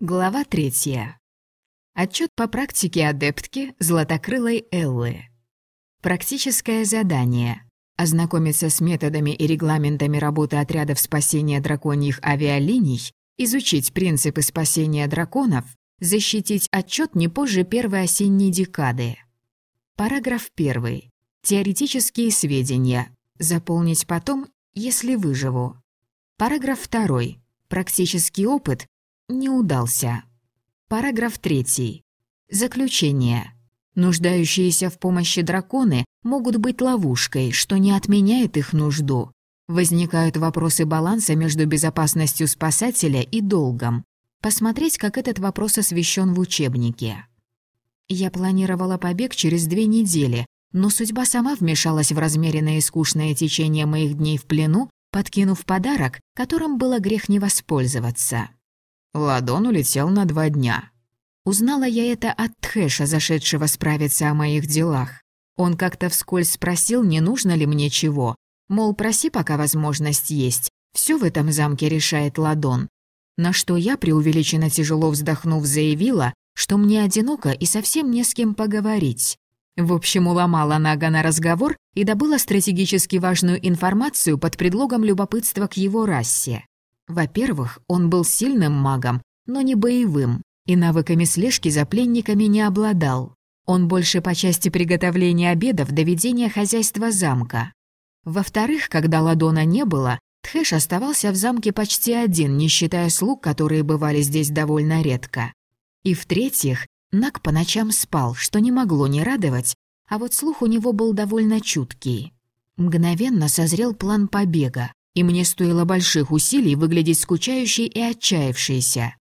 Глава третья. Отчет по практике адептки Златокрылой Эллы. Практическое задание. Ознакомиться с методами и регламентами работы отрядов спасения драконьих авиалиний, изучить принципы спасения драконов, защитить отчет не позже первой осенней декады. Параграф 1. Теоретические сведения. Заполнить потом, если выживу. Параграф 2. Практический опыт не удался. Параграф 3. Заключение. Нуждающиеся в помощи драконы могут быть ловушкой, что не отменяет их нужду. Возникают вопросы баланса между безопасностью спасателя и долгом. Посмотреть, как этот вопрос освещен в учебнике. Я планировала побег через две недели, но судьба сама вмешалась в размеренное и скучное течение моих дней в плену, подкинув подарок, которым было грех не воспользоваться. Ладон улетел на два дня. Узнала я это от Тхэша, зашедшего справиться о моих делах. Он как-то вскользь спросил, не нужно ли мне чего. Мол, проси, пока возможность есть. Все в этом замке решает Ладон. На что я, преувеличенно тяжело вздохнув, заявила, что мне одиноко и совсем не с кем поговорить. В общем, уломала Нага на разговор и добыла стратегически важную информацию под предлогом любопытства к его расе. Во-первых, он был сильным магом, но не боевым, и навыками слежки за пленниками не обладал. Он больше по части приготовления обедов до ведения хозяйства замка. Во-вторых, когда Ладона не было, Тхэш оставался в замке почти один, не считая слуг, которые бывали здесь довольно редко. И в-третьих, Нак по ночам спал, что не могло не радовать, а вот слух у него был довольно чуткий. Мгновенно созрел план побега и мне стоило больших усилий выглядеть скучающей и отчаявшейся.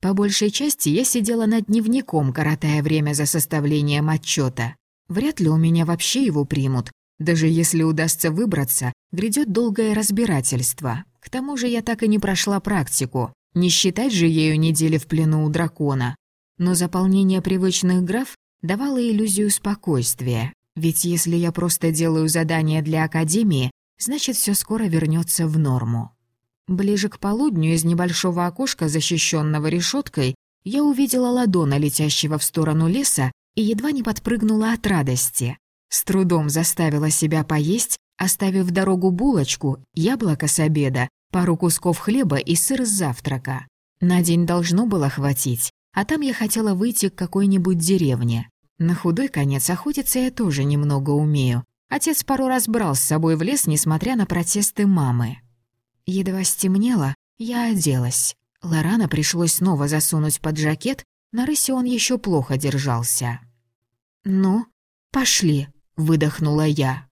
По большей части я сидела над дневником, коротая время за составлением отчета. Вряд ли у меня вообще его примут. Даже если удастся выбраться, грядет долгое разбирательство. К тому же я так и не прошла практику. Не считать же ею недели в плену у дракона. Но заполнение привычных граф давало иллюзию спокойствия. Ведь если я просто делаю задания для Академии, значит, все скоро вернется в норму. Ближе к полудню из небольшого окошка, защищенного решеткой, я увидела ладона, летящего в сторону леса, и едва не подпрыгнула от радости. С трудом заставила себя поесть, оставив в дорогу булочку, яблоко с обеда, пару кусков хлеба и сыр с завтрака. На день должно было хватить, а там я хотела выйти к какой-нибудь деревне. На худой конец охотиться я тоже немного умею, Отец пару раз брал с собой в лес, несмотря на протесты мамы. Едва стемнело, я оделась. Лорана пришлось снова засунуть под жакет, на рысе он еще плохо держался. «Ну, пошли», — выдохнула я.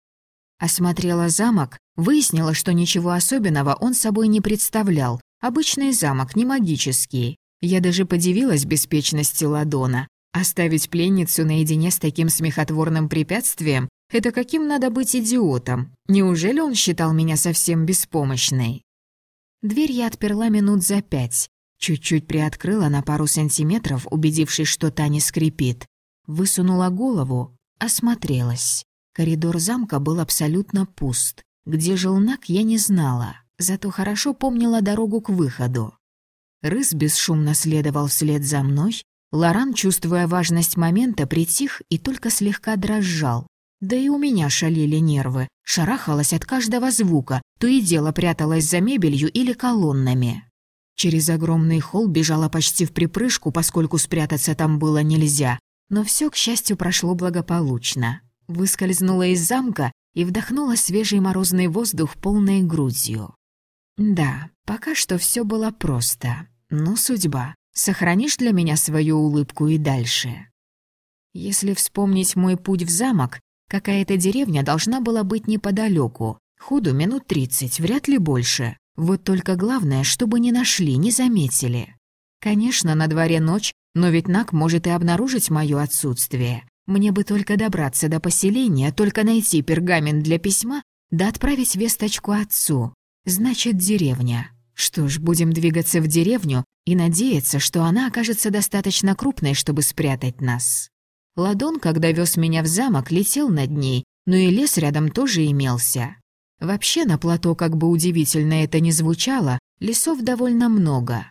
Осмотрела замок, выяснила, что ничего особенного он собой не представлял. Обычный замок, не магический. Я даже подивилась беспечности Ладона. Оставить пленницу наедине с таким смехотворным препятствием это каким надо быть идиотом? Неужели он считал меня совсем беспомощной? Дверь я отперла минут за пять. Чуть-чуть приоткрыла на пару сантиметров, убедившись, что та не скрипит. Высунула голову, осмотрелась. Коридор замка был абсолютно пуст. Где жил Нак, я не знала, зато хорошо помнила дорогу к выходу. Рыс бесшумно следовал вслед за мной. Лоран, чувствуя важность момента, притих и только слегка дрожал. Да и у меня шалили нервы. Шарахалась от каждого звука, то и дело пряталась за мебелью или колоннами. Через огромный холл бежала почти в припрыжку, поскольку спрятаться там было нельзя. Но все, к счастью, прошло благополучно. Выскользнула из замка и вдохнула свежий морозный воздух полной грудью. Да, пока что все было просто. Ну, судьба. Сохранишь для меня свою улыбку и дальше. Если вспомнить мой путь в замок, Какая-то деревня должна была быть неподалеку. Худу минут тридцать, вряд ли больше. Вот только главное, чтобы не нашли, не заметили. Конечно, на дворе ночь, но ведь Нак может и обнаружить мое отсутствие. Мне бы только добраться до поселения, только найти пергамент для письма, да отправить весточку отцу. Значит, деревня. Что ж, будем двигаться в деревню и надеяться, что она окажется достаточно крупной, чтобы спрятать нас. Ладон, когда вез меня в замок, летел над ней, но и лес рядом тоже имелся. Вообще на плато, как бы удивительно это ни звучало, лесов довольно много.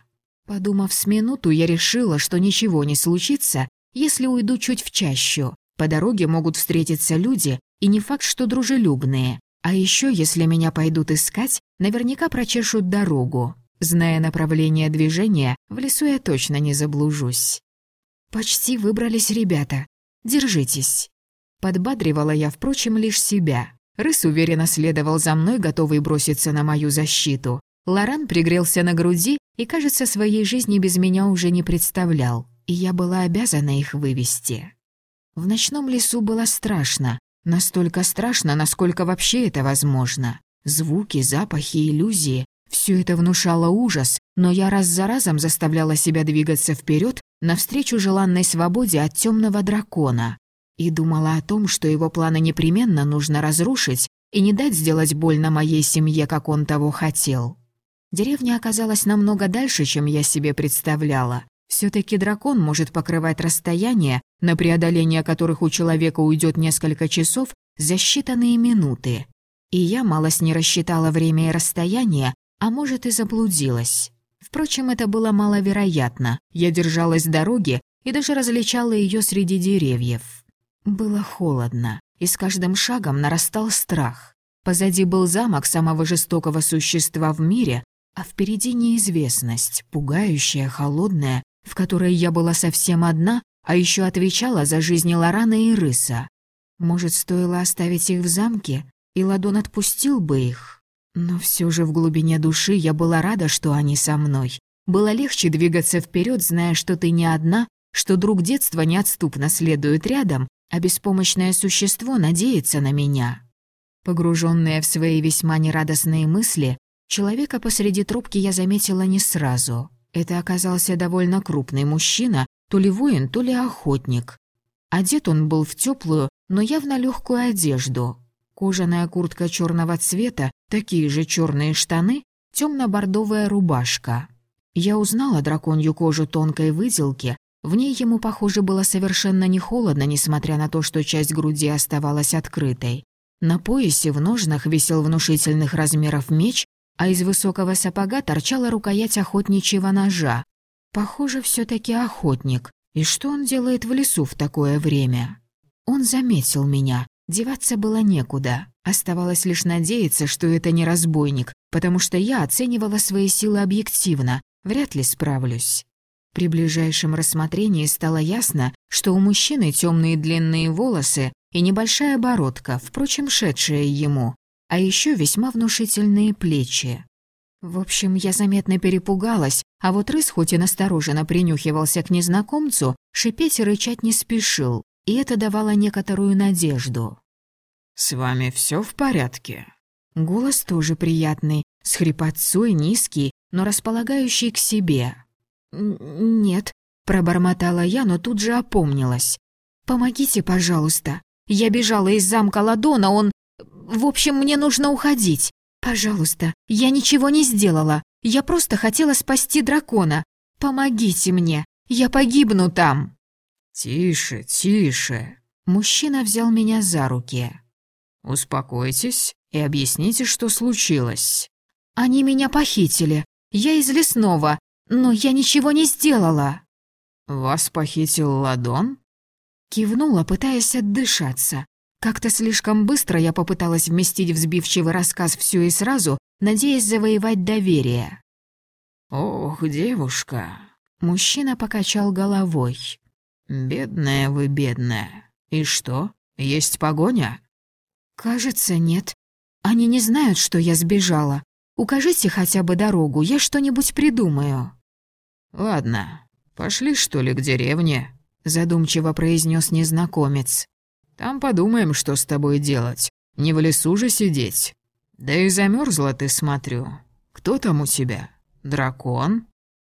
Подумав с минуту, я решила, что ничего не случится, если уйду чуть в чащу. По дороге могут встретиться люди, и не факт, что дружелюбные. А еще, если меня пойдут искать, наверняка прочешут дорогу. Зная направление движения, в лесу я точно не заблужусь. Почти выбрались ребята. Держитесь. Подбадривала я, впрочем, лишь себя. Рыс уверенно следовал за мной, готовый броситься на мою защиту. Лоран пригрелся на груди и, кажется, своей жизни без меня уже не представлял, и я была обязана их вывести. В ночном лесу было страшно, настолько страшно, насколько вообще это возможно. Звуки, запахи, иллюзии — все это внушало ужас, но я раз за разом заставляла себя двигаться вперед навстречу желанной свободе от темного дракона и думала о том, что его планы непременно нужно разрушить и не дать сделать больно моей семье, как он того хотел. Деревня оказалась намного дальше, чем я себе представляла. Все-таки дракон может покрывать расстояние, на преодоление которых у человека уйдет несколько часов, за считанные минуты. И я малость не рассчитала время и расстояние, а может и заблудилась. Впрочем, это было маловероятно. Я держалась дороги и даже различала ее среди деревьев. Было холодно, и с каждым шагом нарастал страх. Позади был замок самого жестокого существа в мире, а впереди неизвестность, пугающая, холодная, в которой я была совсем одна, а еще отвечала за жизни Лорана и Рыса. Может, стоило оставить их в замке, и Ладон отпустил бы их? Но все же в глубине души я была рада, что они со мной. Было легче двигаться вперед, зная, что ты не одна, что друг детства неотступно следует рядом, а беспомощное существо надеется на меня. Погруженная в свои весьма нерадостные мысли, человека посреди трубки я заметила не сразу. Это оказался довольно крупный мужчина, то ли воин, то ли охотник. Одет он был в теплую, но явно легкую одежду. Кожаная куртка черного цвета, такие же черные штаны, темно-бордовая рубашка. Я узнала драконью кожу тонкой выделки, в ней ему, похоже, было совершенно не холодно, несмотря на то, что часть груди оставалась открытой. На поясе в ножнах висел внушительных размеров меч, а из высокого сапога торчала рукоять охотничьего ножа. Похоже, все таки охотник. И что он делает в лесу в такое время? Он заметил меня. Деваться было некуда. Оставалось лишь надеяться, что это не разбойник, потому что я оценивала свои силы объективно. Вряд ли справлюсь. При ближайшем рассмотрении стало ясно, что у мужчины темные длинные волосы и небольшая бородка, впрочем, шедшая ему, а еще весьма внушительные плечи. В общем, я заметно перепугалась, а вот рыс хоть и настороженно принюхивался к незнакомцу, шипеть и рычать не спешил, и это давало некоторую надежду. «С вами все в порядке?» Голос тоже приятный, с хрипотцой низкий, но располагающий к себе. «Нет», — пробормотала я, но тут же опомнилась. «Помогите, пожалуйста. Я бежала из замка Ладона, он... В общем, мне нужно уходить. Пожалуйста, я ничего не сделала. Я просто хотела спасти дракона. Помогите мне, я погибну там». «Тише, тише». Мужчина взял меня за руки. «Успокойтесь и объясните, что случилось». «Они меня похитили. Я из лесного. «Но я ничего не сделала!» «Вас похитил Ладон?» Кивнула, пытаясь отдышаться. Как-то слишком быстро я попыталась вместить в сбивчивый рассказ все и сразу, надеясь завоевать доверие. «Ох, девушка!» Мужчина покачал головой. «Бедная вы, бедная. И что, есть погоня?» «Кажется, нет. Они не знают, что я сбежала. Укажите хотя бы дорогу, я что-нибудь придумаю». «Ладно, пошли, что ли, к деревне?» — задумчиво произнес незнакомец. «Там подумаем, что с тобой делать. Не в лесу же сидеть. Да и замерзла ты, смотрю. Кто там у тебя? Дракон?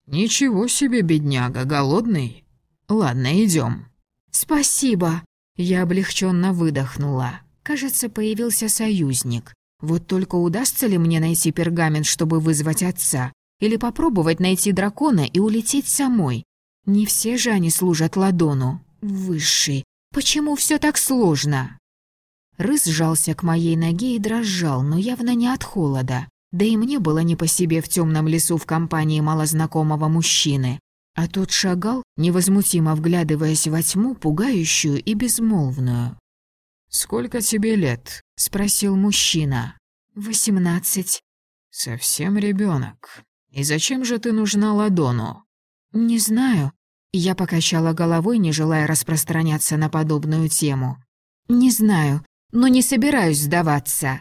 Ничего себе, бедняга, голодный? Ладно, идем. «Спасибо!» Я облегченно выдохнула. Кажется, появился союзник. Вот только удастся ли мне найти пергамент, чтобы вызвать отца? Или попробовать найти дракона и улететь самой. Не все же они служат Ладону. Высший. Почему все так сложно? Рыс сжался к моей ноге и дрожал, но явно не от холода. Да и мне было не по себе в темном лесу в компании малознакомого мужчины. А тот шагал, невозмутимо вглядываясь во тьму, пугающую и безмолвную. «Сколько тебе лет?» — спросил мужчина. «Восемнадцать». «Совсем ребенок. И зачем же ты нужна Ладону?» «Не знаю». Я покачала головой, не желая распространяться на подобную тему. «Не знаю, но не собираюсь сдаваться».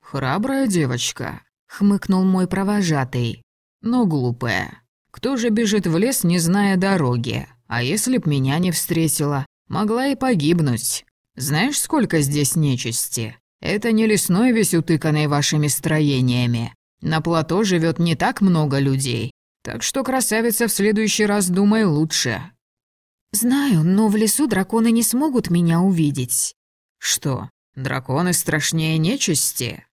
«Храбрая девочка», — хмыкнул мой провожатый. «Но глупая. Кто же бежит в лес, не зная дороги? А если б меня не встретила, могла и погибнуть. Знаешь, сколько здесь нечисти? Это не лесной весь утыканный вашими строениями. На плато живет не так много людей. Так что, красавица, в следующий раз думай лучше». «Знаю, но в лесу драконы не смогут меня увидеть». «Что, драконы страшнее нечисти?»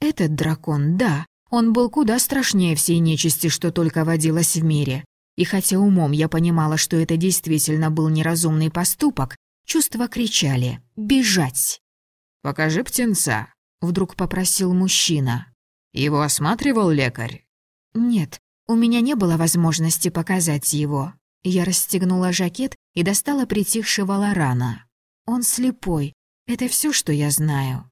Этот дракон, да, он был куда страшнее всей нечисти, что только водилось в мире. И хотя умом я понимала, что это действительно был неразумный поступок, чувства кричали «Бежать!». «Покажи птенца», — вдруг попросил мужчина. «Его осматривал лекарь?» «Нет, у меня не было возможности показать его». Я расстегнула жакет и достала притихшего Лорана. «Он слепой. Это все, что я знаю».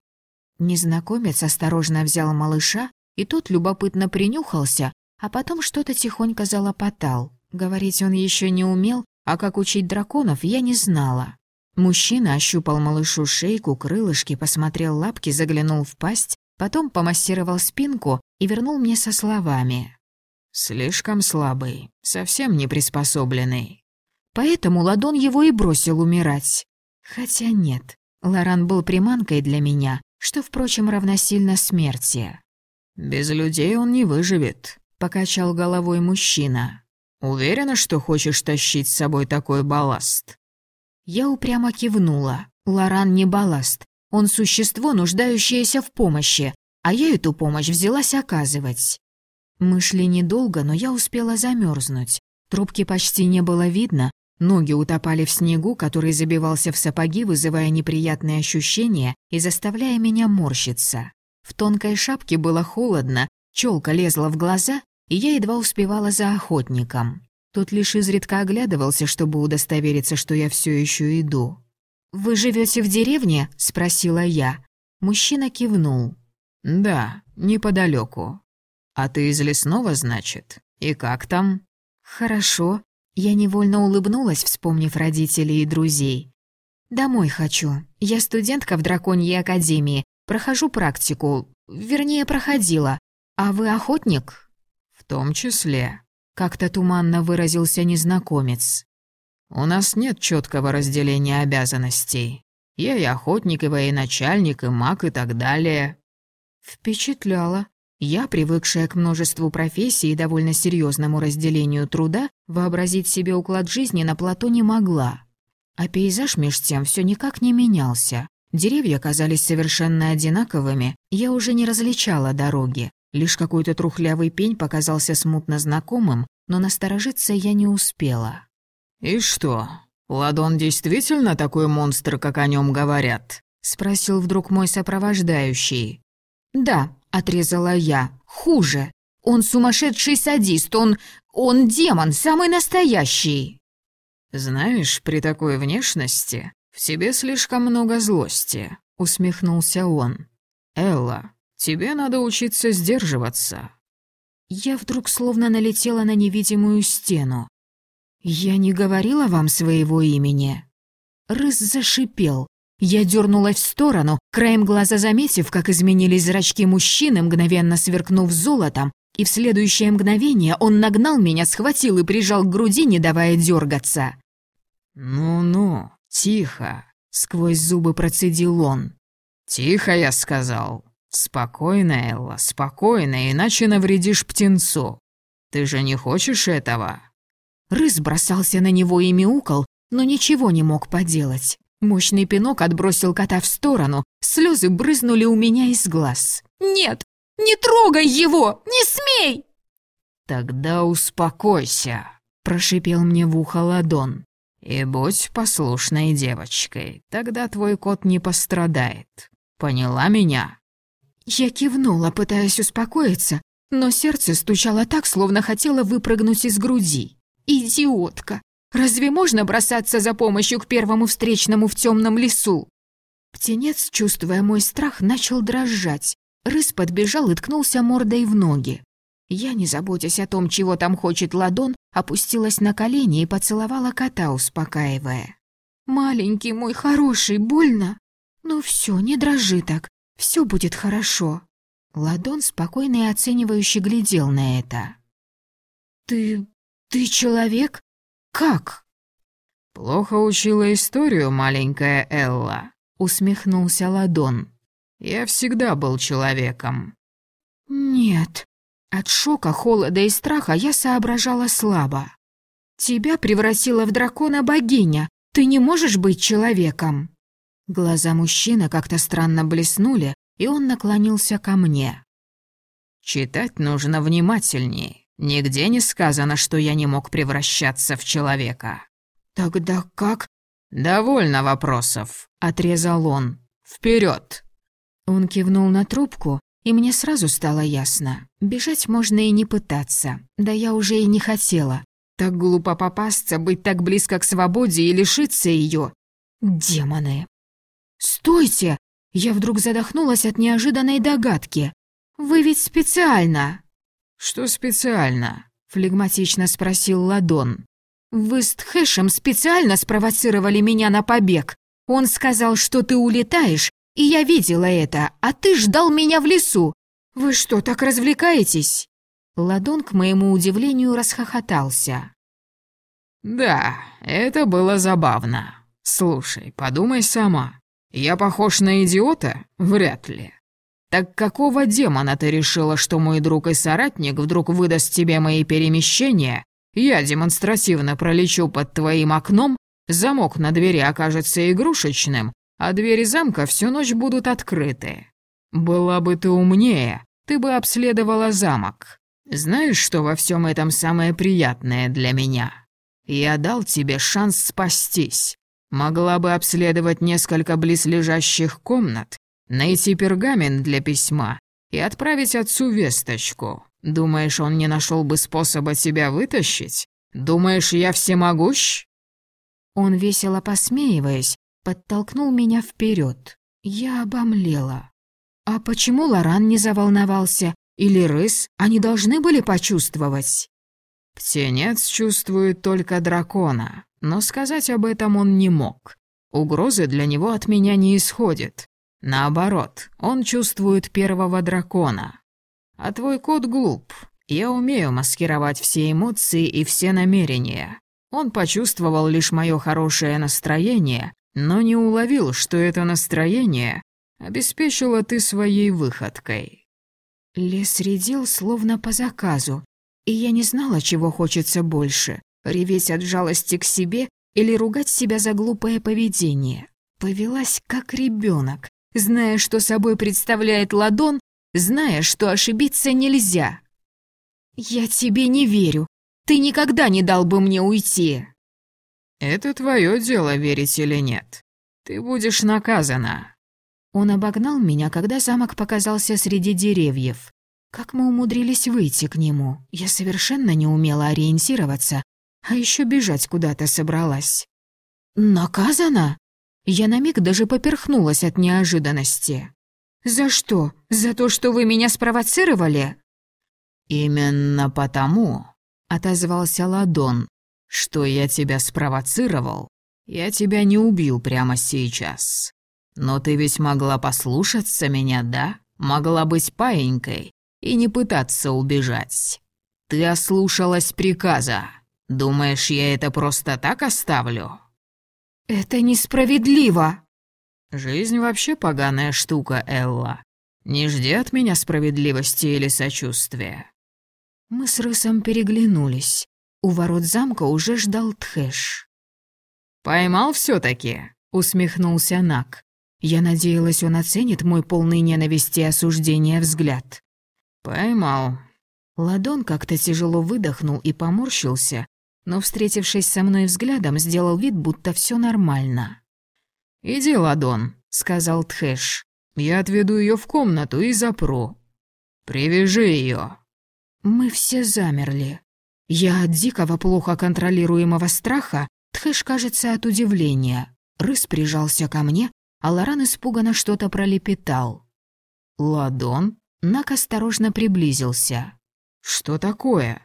Незнакомец осторожно взял малыша, и тот любопытно принюхался, а потом что-то тихонько залопотал. Говорить он еще не умел, а как учить драконов я не знала. Мужчина ощупал малышу шейку, крылышки, посмотрел лапки, заглянул в пасть, потом помассировал спинку и вернул мне со словами. «Слишком слабый, совсем не приспособленный». Поэтому Ладон его и бросил умирать. Хотя нет, Лоран был приманкой для меня, что, впрочем, равносильно смерти. «Без людей он не выживет», — покачал головой мужчина. «Уверена, что хочешь тащить с собой такой балласт?» Я упрямо кивнула. Лоран не балласт. Он существо, нуждающееся в помощи, а я эту помощь взялась оказывать. Мы шли недолго, но я успела замерзнуть. Трубки почти не было видно, Ноги утопали в снегу, который забивался в сапоги, вызывая неприятные ощущения и заставляя меня морщиться. В тонкой шапке было холодно, челка лезла в глаза, и я едва успевала за охотником. Тот лишь изредка оглядывался, чтобы удостовериться, что я все еще иду. «Вы живете в деревне?» — спросила я. Мужчина кивнул. «Да, неподалеку. А ты из лесного, значит? И как там?» «Хорошо. Я невольно улыбнулась, вспомнив родителей и друзей. «Домой хочу. Я студентка в Драконьей Академии. Прохожу практику. Вернее, проходила. А вы охотник?» «В том числе», — как-то туманно выразился незнакомец. «У нас нет четкого разделения обязанностей. Я и охотник, и военачальник, и маг, и так далее». Впечатляло. Я, привыкшая к множеству профессий и довольно серьезному разделению труда, вообразить себе уклад жизни на плато не могла. А пейзаж меж тем все никак не менялся. Деревья казались совершенно одинаковыми, я уже не различала дороги. Лишь какой-то трухлявый пень показался смутно знакомым, но насторожиться я не успела. «И что, Ладон действительно такой монстр, как о нем говорят?» — спросил вдруг мой сопровождающий. «Да, отрезала я. «Хуже. Он сумасшедший садист, он... он демон, самый настоящий!» «Знаешь, при такой внешности в тебе слишком много злости», — усмехнулся он. «Элла, тебе надо учиться сдерживаться». Я вдруг словно налетела на невидимую стену. «Я не говорила вам своего имени?» Рыс зашипел, я дернулась в сторону, краем глаза заметив, как изменились зрачки мужчины, мгновенно сверкнув золотом, и в следующее мгновение он нагнал меня, схватил и прижал к груди, не давая дергаться. «Ну-ну, тихо», — сквозь зубы процедил он. «Тихо, я сказал. Спокойно, Элла, спокойно, иначе навредишь птенцу. Ты же не хочешь этого?» Рыс бросался на него и мяукал, но ничего не мог поделать. Мощный пинок отбросил кота в сторону, слезы брызнули у меня из глаз. «Нет! Не трогай его! Не смей!» «Тогда успокойся», — прошипел мне в ухо ладон. «И будь послушной девочкой, тогда твой кот не пострадает. Поняла меня?» Я кивнула, пытаясь успокоиться, но сердце стучало так, словно хотело выпрыгнуть из груди. «Идиотка! Разве можно бросаться за помощью к первому встречному в темном лесу?» Птенец, чувствуя мой страх, начал дрожать. Рыс подбежал и ткнулся мордой в ноги. Я, не заботясь о том, чего там хочет ладон, опустилась на колени и поцеловала кота, успокаивая. «Маленький мой хороший, больно? Ну все, не дрожи так, все будет хорошо». Ладон спокойно и оценивающе глядел на это. «Ты... ты человек? Как?» «Плохо учила историю, маленькая Элла», — усмехнулся Ладон. «Я всегда был человеком». «Нет». От шока, холода и страха я соображала слабо. «Тебя превратила в дракона богиня. Ты не можешь быть человеком». Глаза мужчины как-то странно блеснули, и он наклонился ко мне. «Читать нужно внимательнее. Нигде не сказано, что я не мог превращаться в человека». «Тогда как?» «Довольно вопросов», — отрезал он. Вперед! Он кивнул на трубку, и мне сразу стало ясно. Бежать можно и не пытаться. Да я уже и не хотела. Так глупо попасться, быть так близко к свободе и лишиться ее. Демоны. «Стойте!» Я вдруг задохнулась от неожиданной догадки. «Вы ведь специально...» «Что специально?» — флегматично спросил Ладон. «Вы с Тхэшем специально спровоцировали меня на побег. Он сказал, что ты улетаешь, и я видела это, а ты ждал меня в лесу. Вы что, так развлекаетесь?» Ладон, к моему удивлению, расхохотался. «Да, это было забавно. Слушай, подумай сама. Я похож на идиота? Вряд ли. Так какого демона ты решила, что мой друг и соратник вдруг выдаст тебе мои перемещения? Я демонстративно пролечу под твоим окном, замок на двери окажется игрушечным, а двери замка всю ночь будут открыты. Была бы ты умнее, ты бы обследовала замок. Знаешь, что во всем этом самое приятное для меня? Я дал тебе шанс спастись. Могла бы обследовать несколько близлежащих комнат, найти пергамент для письма и отправить отцу весточку. Думаешь, он не нашел бы способа тебя вытащить? Думаешь, я всемогущ?» Он, весело посмеиваясь, подтолкнул меня вперед. Я обомлела. А почему Лоран не заволновался? Или Рыс? Они должны были почувствовать? Птенец чувствует только дракона, но сказать об этом он не мог. Угрозы для него от меня не исходит. Наоборот, он чувствует первого дракона. А твой кот глуп. Я умею маскировать все эмоции и все намерения. Он почувствовал лишь мое хорошее настроение, но не уловил, что это настроение обеспечила ты своей выходкой. Лес редел словно по заказу, и я не знала, чего хочется больше — реветь от жалости к себе или ругать себя за глупое поведение. Повелась как ребенок, зная, что собой представляет ладон, зная, что ошибиться нельзя. «Я тебе не верю. Ты никогда не дал бы мне уйти». «Это твое дело, верить или нет. Ты будешь наказана». Он обогнал меня, когда замок показался среди деревьев. Как мы умудрились выйти к нему? Я совершенно не умела ориентироваться, а еще бежать куда-то собралась. «Наказана?» Я на миг даже поперхнулась от неожиданности. «За что? За то, что вы меня спровоцировали?» «Именно потому», — отозвался Ладон, «что я тебя спровоцировал. Я тебя не убил прямо сейчас. Но ты ведь могла послушаться меня, да? Могла быть паинькой и не пытаться убежать. Ты ослушалась приказа. Думаешь, я это просто так оставлю?» «Это несправедливо!» «Жизнь вообще поганая штука, Элла. Не жди от меня справедливости или сочувствия». Мы с Рысом переглянулись. У ворот замка уже ждал Тхэш. «Поймал все таки усмехнулся Нак. Я надеялась, он оценит мой полный ненависти и осуждения взгляд. «Поймал». Ладон как-то тяжело выдохнул и поморщился, но, встретившись со мной взглядом, сделал вид, будто все нормально. «Иди, Ладон», — сказал Тхэш. Я отведу ее в комнату и запру. Привяжи ее. Мы все замерли. Я от дикого, плохо контролируемого страха, Тхэш, кажется, от удивления. Рыс прижался ко мне, а Лоран испуганно что-то пролепетал. «Ладон?» Нак осторожно приблизился. «Что такое?»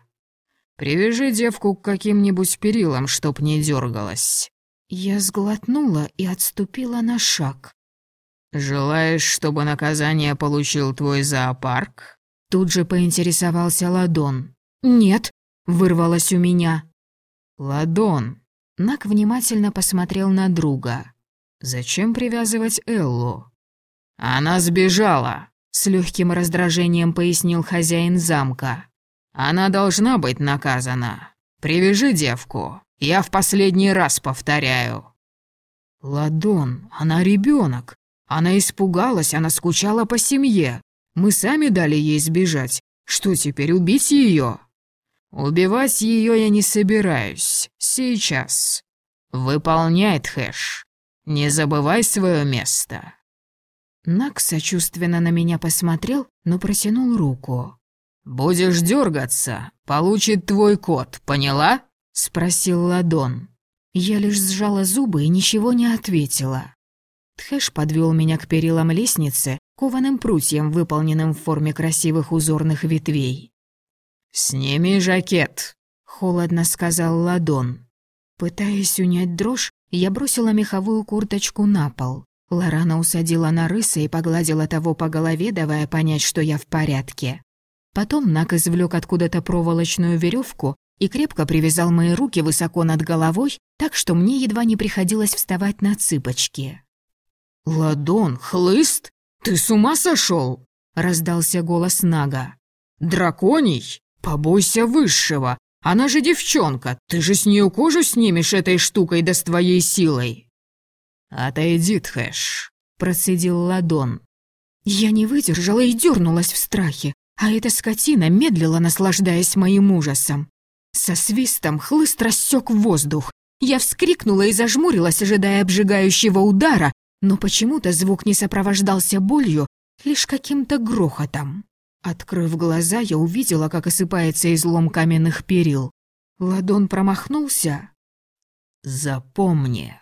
«Привяжи девку к каким-нибудь перилам, чтоб не дергалась». Я сглотнула и отступила на шаг. «Желаешь, чтобы наказание получил твой зоопарк?» Тут же поинтересовался Ладон. «Нет», — вырвалось у меня. «Ладон». Нак внимательно посмотрел на друга. «Зачем привязывать Эллу?» «Она сбежала», — с легким раздражением пояснил хозяин замка. «Она должна быть наказана. Привяжи девку. Я в последний раз повторяю». «Ладон, она ребенок. Она испугалась, она скучала по семье. Мы сами дали ей сбежать. Что теперь, убить ее?» «Убивать ее я не собираюсь. Сейчас. Выполняй, Хэш. Не забывай свое место». Нак сочувственно на меня посмотрел, но протянул руку. «Будешь дергаться, получит твой кот, поняла?» — спросил Ладон. Я лишь сжала зубы и ничего не ответила. Тхэш подвел меня к перилам лестницы, кованым прутьям, выполненным в форме красивых узорных ветвей. «Сними жакет», — холодно сказал Ладон. Пытаясь унять дрожь, я бросила меховую курточку на пол. Лорана усадила на рыса и погладила того по голове, давая понять, что я в порядке. Потом Нак извлек откуда-то проволочную веревку и крепко привязал мои руки высоко над головой, так что мне едва не приходилось вставать на цыпочки. «Ладон, хлыст? Ты с ума сошел?» — раздался голос Нага. «Драконий? Побойся высшего! Она же девчонка, ты же с нее кожу снимешь этой штукой да с твоей силой!» «Отойди, Тхэш», — процедил Ладон. Я не выдержала и дернулась в страхе, а эта скотина медлила, наслаждаясь моим ужасом. Со свистом хлыст рассек воздух. Я вскрикнула и зажмурилась, ожидая обжигающего удара, но почему-то звук не сопровождался болью, лишь каким-то грохотом. Открыв глаза, я увидела, как осыпается излом каменных перил. Ладон промахнулся. «Запомни»,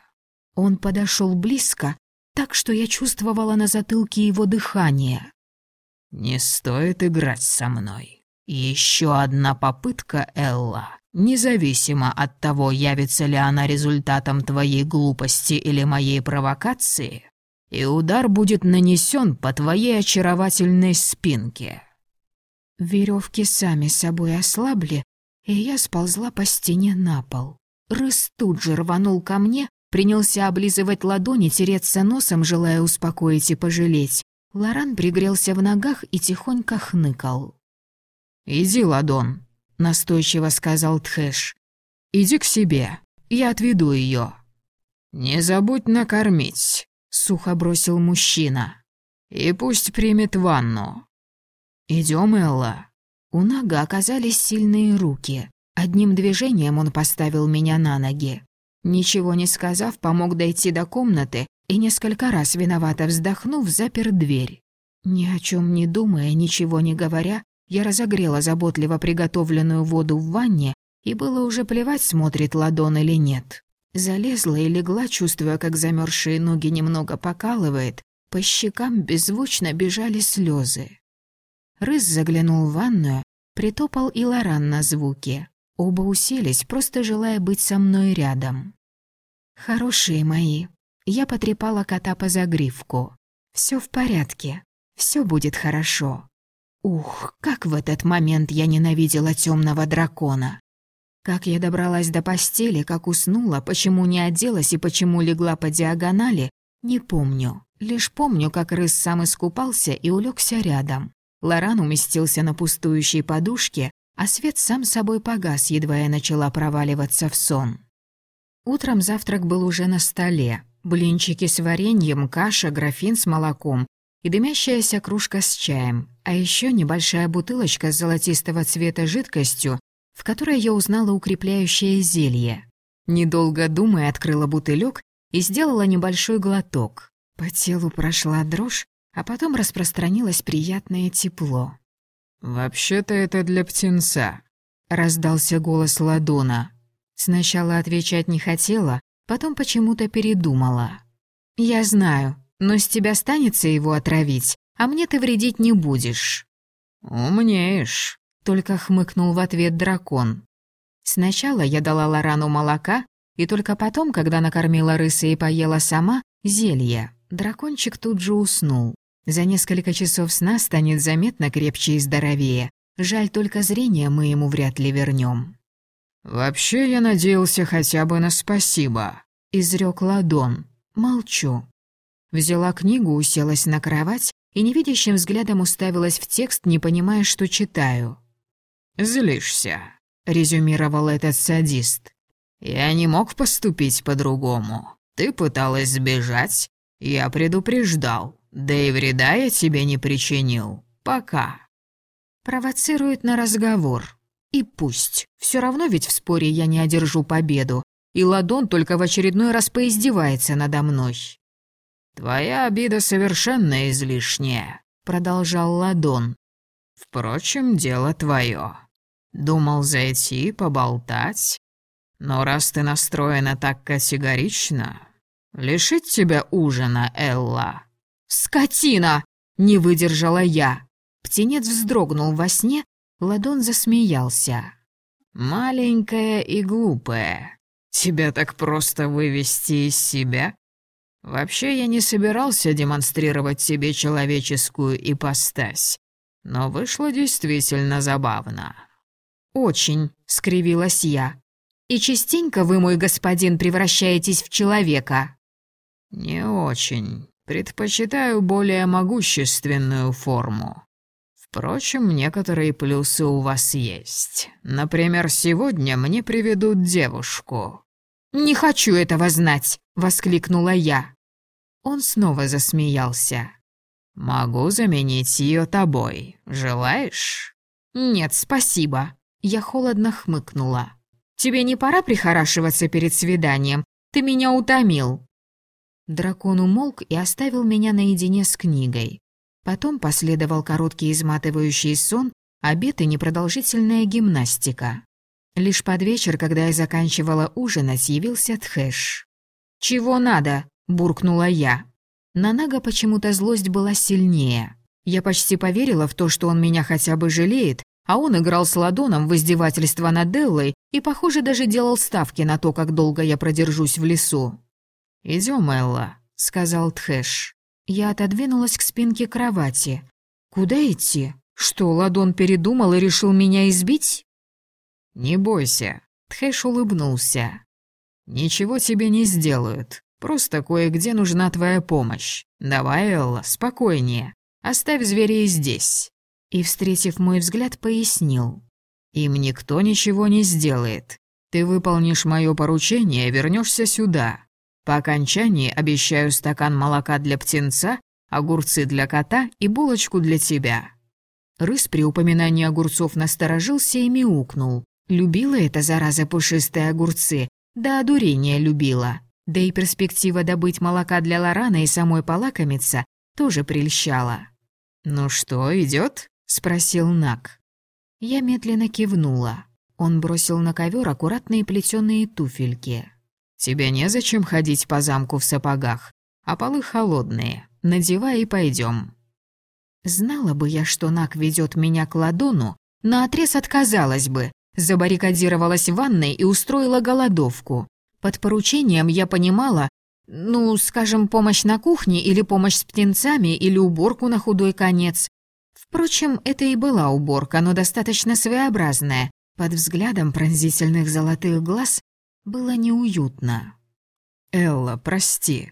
он подошел близко, так что я чувствовала на затылке его дыхание. «Не стоит играть со мной. Еще одна попытка, Элла, независимо от того, явится ли она результатом твоей глупости или моей провокации, и удар будет нанесен по твоей очаровательной спинке». Веревки сами собой ослабли, и я сползла по стене на пол. Рыс тут же рванул ко мне, Принялся облизывать ладони, тереться носом, желая успокоить и пожалеть. Лоран пригрелся в ногах и тихонько хныкал. «Иди, Ладон», — настойчиво сказал Тхэш. «Иди к себе, я отведу ее. «Не забудь накормить», — сухо бросил мужчина. «И пусть примет ванну». Идем, Элла». У Нага оказались сильные руки. Одним движением он поставил меня на ноги. Ничего не сказав, помог дойти до комнаты и несколько раз виновато вздохнув, запер дверь. Ни о чем не думая, ничего не говоря, я разогрела заботливо приготовленную воду в ванне, и было уже плевать, смотрит ладон или нет. Залезла и легла, чувствуя, как замерзшие ноги немного покалывает, по щекам беззвучно бежали слезы. Рыс заглянул в ванную, притопал и Лоран на звуки. Оба уселись, просто желая быть со мной рядом. «Хорошие мои». Я потрепала кота по загривку. Все в порядке. Все будет хорошо». Ух, как в этот момент я ненавидела темного дракона. Как я добралась до постели, как уснула, почему не оделась и почему легла по диагонали, не помню. Лишь помню, как рыс сам искупался и улегся рядом. Лоран уместился на пустующей подушке, а свет сам собой погас, едва я начала проваливаться в сон. Утром завтрак был уже на столе. Блинчики с вареньем, каша, графин с молоком и дымящаяся кружка с чаем, а еще небольшая бутылочка с золотистого цвета жидкостью, в которой я узнала укрепляющее зелье. Недолго думая, открыла бутылек и сделала небольшой глоток. По телу прошла дрожь, а потом распространилось приятное тепло. «Вообще-то это для птенца», — раздался голос Ладона. Сначала отвечать не хотела, потом почему-то передумала. «Я знаю, но с тебя станется его отравить, а мне ты вредить не будешь». «Умнеешь», — только хмыкнул в ответ дракон. Сначала я дала Лорану молока, и только потом, когда накормила рыса и поела сама, зелье. Дракончик тут же уснул. За несколько часов сна станет заметно крепче и здоровее. Жаль, только зрение мы ему вряд ли вернем. «Вообще я надеялся хотя бы на спасибо», — изрек Ладон. Молчу. Взяла книгу, уселась на кровать и невидящим взглядом уставилась в текст, не понимая, что читаю. «Злишься», — резюмировал этот садист. «Я не мог поступить по-другому. Ты пыталась сбежать, я предупреждал. Да и вреда я тебе не причинил. Пока». Провоцирует на разговор. И пусть. Все равно ведь в споре я не одержу победу. И Ладон только в очередной раз поиздевается надо мной. «Твоя обида совершенно излишняя», — продолжал Ладон. «Впрочем, дело твое. Думал зайти, поболтать. Но раз ты настроена так категорично, лишить тебя ужина, Элла». «Скотина!» — не выдержала я. Птенец вздрогнул во сне, Ладон засмеялся. «Маленькая и глупая. Тебя так просто вывести из себя? Вообще я не собирался демонстрировать тебе человеческую ипостась, но вышло действительно забавно». «Очень», — скривилась я. «И частенько вы, мой господин, превращаетесь в человека?» «Не очень. Предпочитаю более могущественную форму. Впрочем, некоторые плюсы у вас есть. Например, сегодня мне приведут девушку». «Не хочу этого знать!» — воскликнула я. Он снова засмеялся. «Могу заменить ее тобой. Желаешь?» «Нет, спасибо». Я холодно хмыкнула. «Тебе не пора прихорашиваться перед свиданием? Ты меня утомил». Дракон умолк и оставил меня наедине с книгой. Потом последовал короткий изматывающий сон, обед и непродолжительная гимнастика. Лишь под вечер, когда я заканчивала ужинать, явился Тхэш. «Чего надо?» – буркнула я. На Нага почему-то злость была сильнее. Я почти поверила в то, что он меня хотя бы жалеет, а он играл с ладоном в издевательство над Деллой и, похоже, даже делал ставки на то, как долго я продержусь в лесу. «Идём, Элла», — сказал Тхэш. Я отодвинулась к спинке кровати. «Куда идти? Что, Ладон передумал и решил меня избить?» «Не бойся», — Тхэш улыбнулся. «Ничего тебе не сделают. Просто кое-где нужна твоя помощь. Давай, Элла, спокойнее. Оставь зверей здесь». И, встретив мой взгляд, пояснил. «Им никто ничего не сделает. Ты выполнишь мое поручение и вернешься сюда. По окончании обещаю стакан молока для птенца, огурцы для кота и булочку для тебя». Рыс при упоминании огурцов насторожился и мяукнул. Любила эта зараза пушистые огурцы, да одурение любила. Да и перспектива добыть молока для Лорана и самой полакомиться тоже прельщала. «Ну что, идет? спросил Нак. Я медленно кивнула. Он бросил на ковер аккуратные плетеные туфельки. Тебе незачем ходить по замку в сапогах, а полы холодные. Надевай и пойдем. Знала бы я, что Нак ведет меня к ладону, наотрез отказалась бы, забаррикадировалась в ванной и устроила голодовку. Под поручением я понимала, ну, скажем, помощь на кухне или помощь с птенцами или уборку на худой конец. Впрочем, это и была уборка, но достаточно своеобразная. Под взглядом пронзительных золотых глаз было неуютно. «Элла, прости.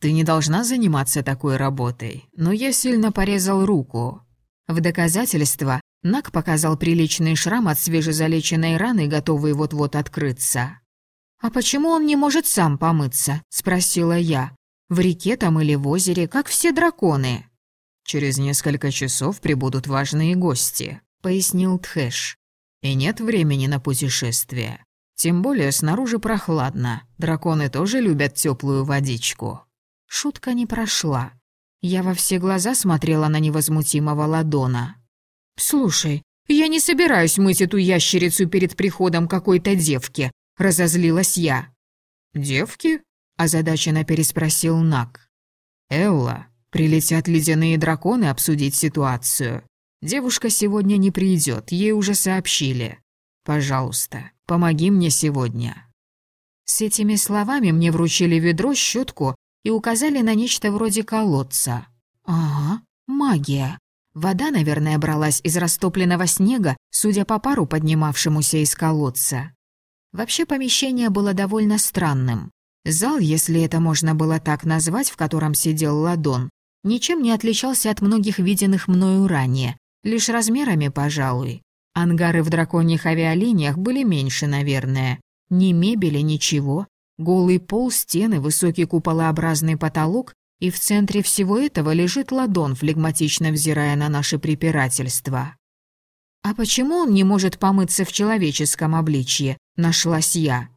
Ты не должна заниматься такой работой, но я сильно порезал руку». В доказательство Нак показал приличный шрам от свежезалеченной раны, готовый вот-вот открыться. «А почему он не может сам помыться?» – спросила я. «В реке там или в озере, как все драконы?» «Через несколько часов прибудут важные гости», – пояснил Тхэш. «И нет времени на путешествие. Тем более снаружи прохладно. Драконы тоже любят теплую водичку. Шутка не прошла. Я во все глаза смотрела на невозмутимого ладона. «Слушай, я не собираюсь мыть эту ящерицу перед приходом какой-то девки», — разозлилась я. «Девки?» — озадаченно переспросил Нак. «Элла, прилетят ледяные драконы обсудить ситуацию. Девушка сегодня не придет, ей уже сообщили. Пожалуйста, помоги мне сегодня». С этими словами мне вручили ведро, щетку и указали на нечто вроде колодца. Ага, магия. Вода, наверное, бралась из растопленного снега, судя по пару, поднимавшемуся из колодца. Вообще помещение было довольно странным. Зал, если это можно было так назвать, в котором сидел Ладон, ничем не отличался от многих виденных мною ранее, лишь размерами, пожалуй. Ангары в драконьих авиалиниях были меньше, наверное. Ни мебели, ничего. Голый пол, стены, высокий куполообразный потолок, и в центре всего этого лежит ладон, флегматично взирая на наше препирательство. «А почему он не может помыться в человеческом обличье?» – нашлась я.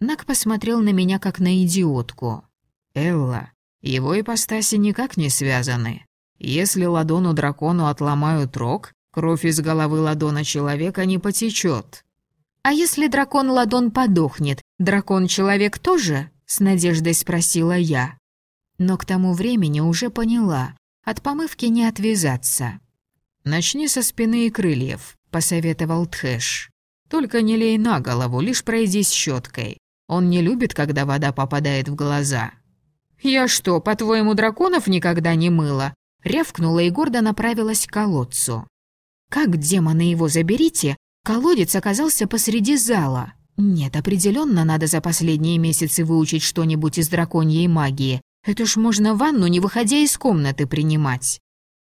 Нак посмотрел на меня, как на идиотку. «Элла, его ипостаси никак не связаны. Если ладону дракону отломают рог, кровь из головы ладона человека не потечет. «А если дракон-ладон подохнет, дракон-человек тоже?» — с надеждой спросила я. Но к тому времени уже поняла, от помывки не отвязаться. «Начни со спины и крыльев», — посоветовал Тхэш. «Только не лей на голову, лишь пройдись щеткой. Он не любит, когда вода попадает в глаза». «Я что, по-твоему, драконов никогда не мыла?» Рявкнула и гордо направилась к колодцу. «Как, демоны, его заберите, Колодец оказался посреди зала. Нет, определенно надо за последние месяцы выучить что-нибудь из драконьей магии. Это ж можно ванну, не выходя из комнаты, принимать.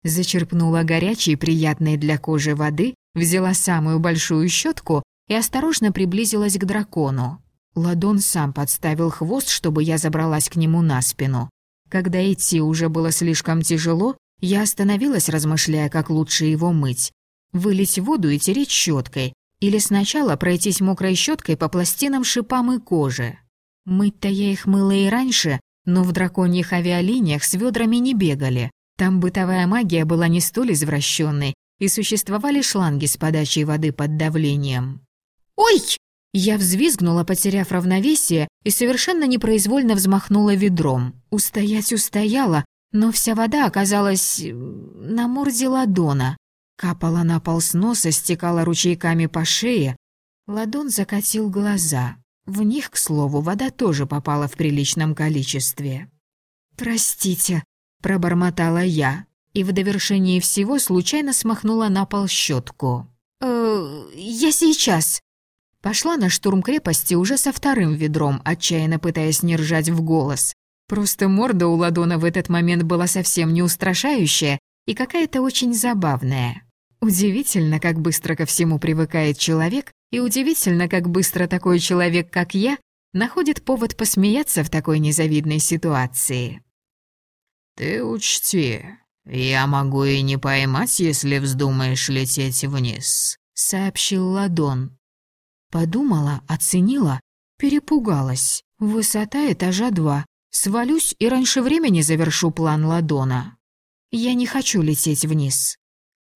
Зачерпнула горячей, приятной для кожи воды, взяла самую большую щетку и осторожно приблизилась к дракону. Ладон сам подставил хвост, чтобы я забралась к нему на спину. Когда идти уже было слишком тяжело, я остановилась, размышляя, как лучше его мыть. Вылить воду и тереть щеткой, или сначала пройтись мокрой щеткой по пластинам, шипам и коже. Мыть-то я их мыла и раньше, но в драконьих авиалиниях с ведрами не бегали. Там бытовая магия была не столь извращенной, и существовали шланги с подачей воды под давлением. «Ой!» Я взвизгнула, потеряв равновесие, и совершенно непроизвольно взмахнула ведром. Устоять устояла, но вся вода оказалась... на морде ладона. Капала на пол с носа, стекала ручейками по шее. Ладон закатил глаза. В них, к слову, вода тоже попала в приличном количестве. «Простите», — пробормотала я, и в довершении всего случайно смахнула на пол щетку. «Э, «Я сейчас». Пошла на штурм крепости уже со вторым ведром, отчаянно пытаясь не ржать в голос. Просто морда у Ладона в этот момент была совсем не устрашающая и какая-то очень забавная. Удивительно, как быстро ко всему привыкает человек, и удивительно, как быстро такой человек, как я, находит повод посмеяться в такой незавидной ситуации. «Ты учти, я могу и не поймать, если вздумаешь лететь вниз», — сообщил Ладон. Подумала, оценила, перепугалась. Высота этажа два. Свалюсь и раньше времени завершу план Ладона. Я не хочу лететь вниз.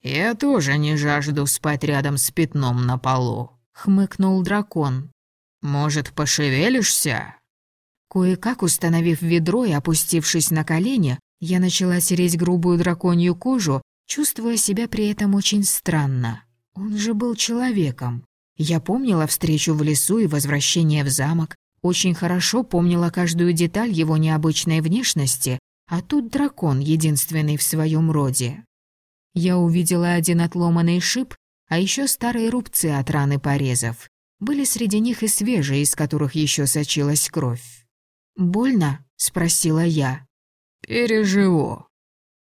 «Я тоже не жажду спать рядом с пятном на полу», — хмыкнул дракон. «Может, пошевелишься?» Кое-как установив ведро и опустившись на колени, я начала тереть грубую драконью кожу, чувствуя себя при этом очень странно. Он же был человеком. Я помнила встречу в лесу и возвращение в замок, очень хорошо помнила каждую деталь его необычной внешности, а тут дракон, единственный в своем роде. Я увидела один отломанный шип, а еще старые рубцы от раны порезов. Были среди них и свежие, из которых еще сочилась кровь. «Больно?» — спросила я. «Переживу».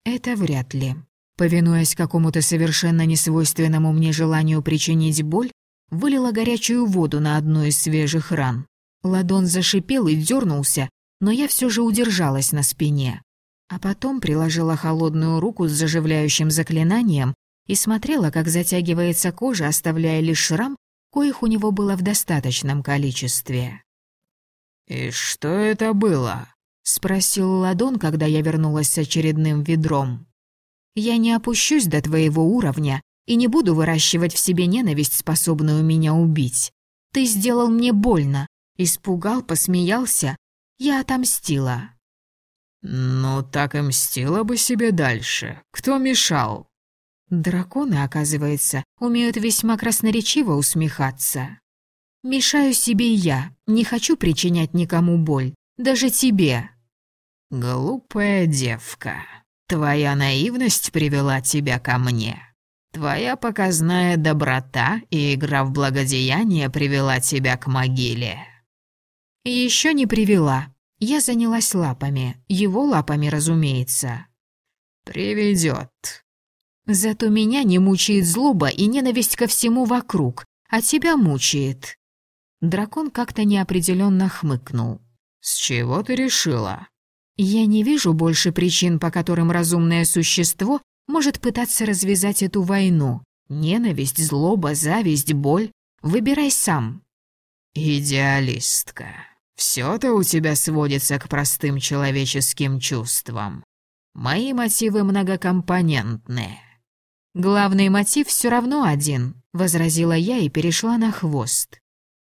Это вряд ли. Повинуясь какому-то совершенно несвойственному мне желанию причинить боль, вылила горячую воду на одну из свежих ран. Ладон зашипел и дернулся, но я все же удержалась на спине а потом приложила холодную руку с заживляющим заклинанием и смотрела, как затягивается кожа, оставляя лишь шрам, коих у него было в достаточном количестве. «И что это было?» — спросил Ладон, когда я вернулась с очередным ведром. «Я не опущусь до твоего уровня и не буду выращивать в себе ненависть, способную меня убить. Ты сделал мне больно, испугал, посмеялся. Я отомстила». «Ну, так и мстила бы себе дальше. Кто мешал?» Драконы, оказывается, умеют весьма красноречиво усмехаться. «Мешаю себе я, не хочу причинять никому боль, даже тебе». «Глупая девка, твоя наивность привела тебя ко мне. Твоя показная доброта и игра в благодеяние привела тебя к могиле». «Еще не привела. Я занялась лапами, его лапами, разумеется». «Приведет. Зато меня не мучает злоба и ненависть ко всему вокруг, а тебя мучает». Дракон как-то неопределенно хмыкнул. «С чего ты решила?» «Я не вижу больше причин, по которым разумное существо может пытаться развязать эту войну. Ненависть, злоба, зависть, боль. Выбирай сам». «Идеалистка, все-то у тебя сводится к простым человеческим чувствам. Мои мотивы многокомпонентные. «Главный мотив все равно один», — возразила я и перешла на хвост.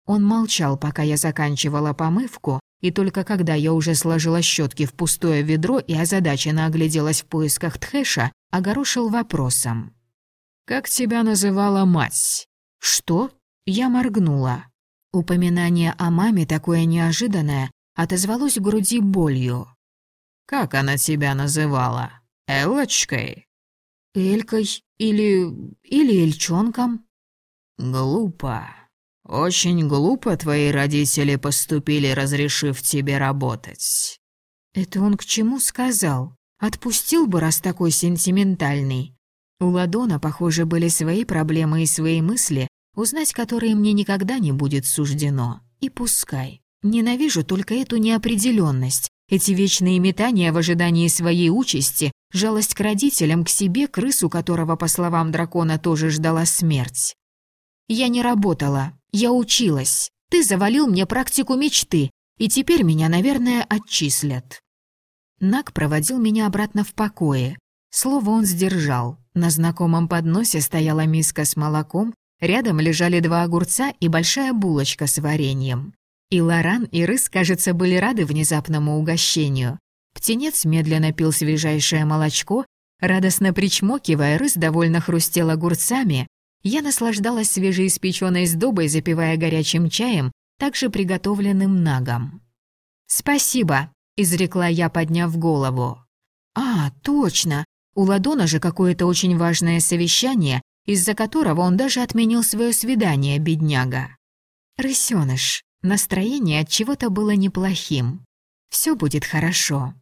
Он молчал, пока я заканчивала помывку, и только когда я уже сложила щетки в пустое ведро и озадаченно огляделась в поисках Тхэша, огорошил вопросом. «Как тебя называла мать?» «Что?» Я моргнула. Упоминание о маме, такое неожиданное, отозвалось в груди болью. «Как она тебя называла? Элочкой?» Элькой или... или Эльчонком?» «Глупо. Очень глупо твои родители поступили, разрешив тебе работать». «Это он к чему сказал? Отпустил бы, раз такой сентиментальный». У Ладона, похоже, были свои проблемы и свои мысли, узнать которые мне никогда не будет суждено. И пускай. Ненавижу только эту неопределенность, эти вечные метания в ожидании своей участи, жалость к родителям, к себе, крысу которого, по словам дракона, тоже ждала смерть. Я не работала, я училась. Ты завалил мне практику мечты, и теперь меня, наверное, отчислят. Нак проводил меня обратно в покое. Слово он сдержал. На знакомом подносе стояла миска с молоком, рядом лежали два огурца и большая булочка с вареньем. И Лоран, и Рыс, кажется, были рады внезапному угощению. Птенец медленно пил свежайшее молочко, радостно причмокивая, Рыс довольно хрустел огурцами. Я наслаждалась свежеиспеченной сдобой, запивая горячим чаем, также приготовленным нагом. «Спасибо», — изрекла я, подняв голову. «А, точно. У Ладона же какое-то очень важное совещание, из-за которого он даже отменил свое свидание, бедняга. Рысёныш, настроение от чего-то было неплохим. Все будет хорошо.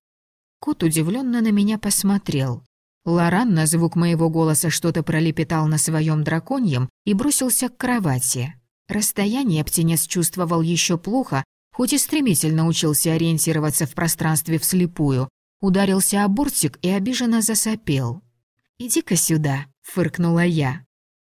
Кот удивленно на меня посмотрел. Лоран на звук моего голоса что-то пролепетал на своем драконьем и бросился к кровати. Расстояние птенец чувствовал еще плохо, хоть и стремительно учился ориентироваться в пространстве вслепую. Ударился о бортик и обиженно засопел. «Иди-ка сюда», — фыркнула я.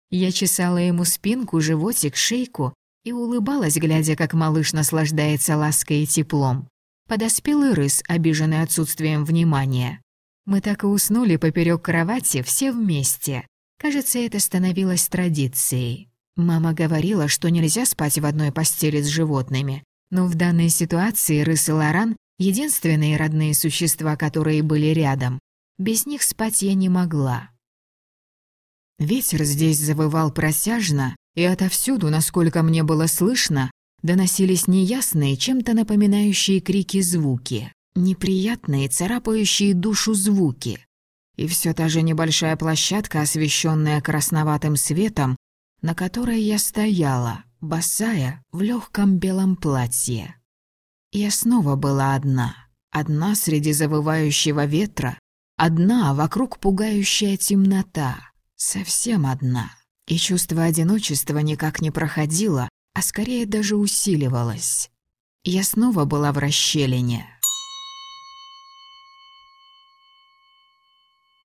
Я чесала ему спинку, животик, шейку и улыбалась, глядя, как малыш наслаждается лаской и теплом. Подоспел и рыс, обиженный отсутствием внимания. Мы так и уснули поперек кровати, все вместе. Кажется, это становилось традицией. Мама говорила, что нельзя спать в одной постели с животными. Но в данной ситуации рыс и Лоран — единственные родные существа, которые были рядом. Без них спать я не могла. Ветер здесь завывал просяжно, и отовсюду, насколько мне было слышно, доносились неясные, чем-то напоминающие крики звуки, неприятные, царапающие душу звуки. И все та же небольшая площадка, освещенная красноватым светом, на которой я стояла, босая, в легком белом платье. Я снова была одна, одна среди завывающего ветра, Одна, вокруг пугающая темнота. Совсем одна. И чувство одиночества никак не проходило, а скорее даже усиливалось. Я снова была в расщелине.